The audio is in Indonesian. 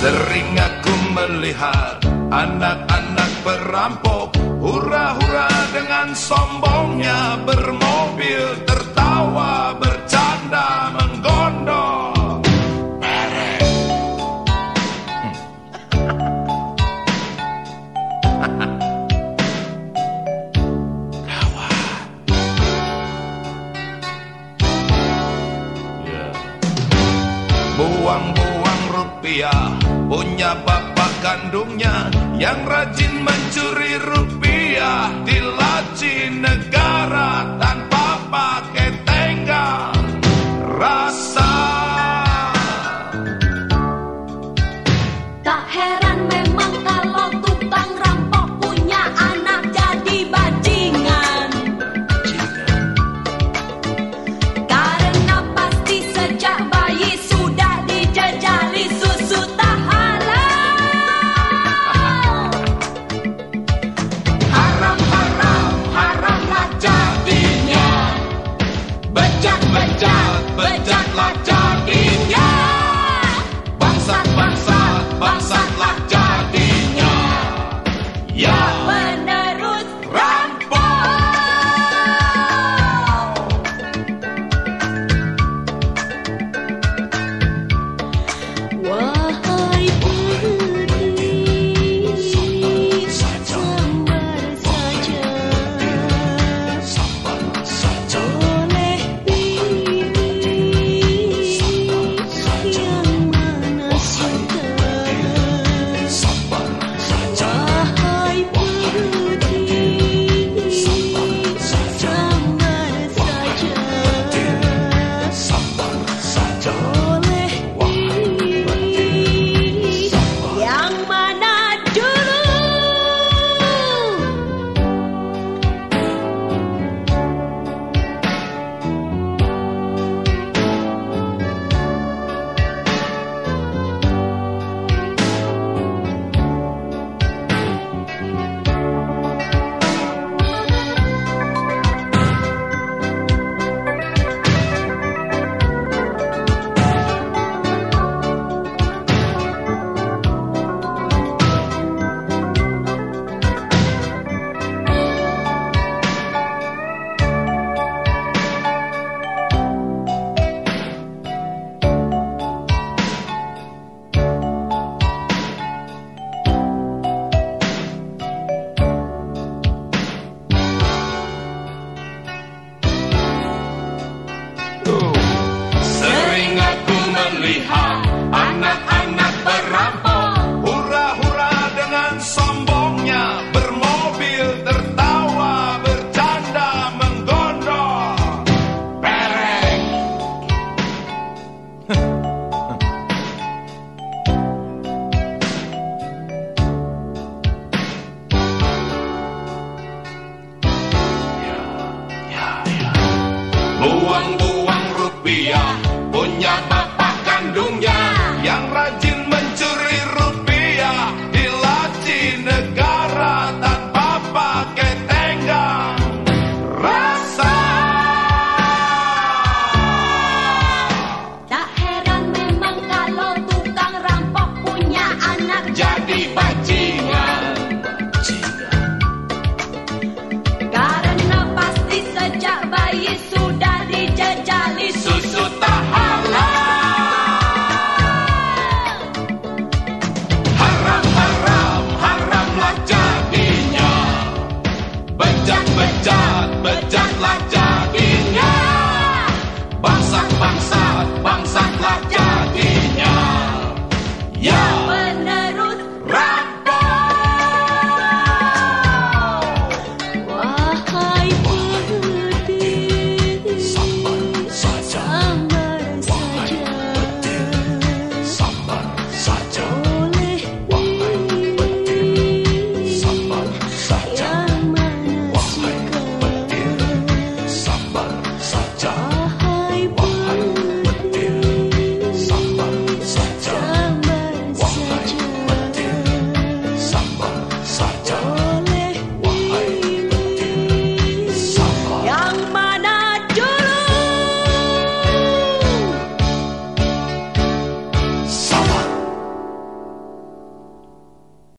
Sering aku melihat anak-anak perampok Hura-hura dengan sombongnya bermobil Tertawa, bercanda, menggondol. Merek ya. Buang-buang rupiah. Punya bapak kandungnya Yang rajin mencuri rupiah Di laci negara tanpa Yeah!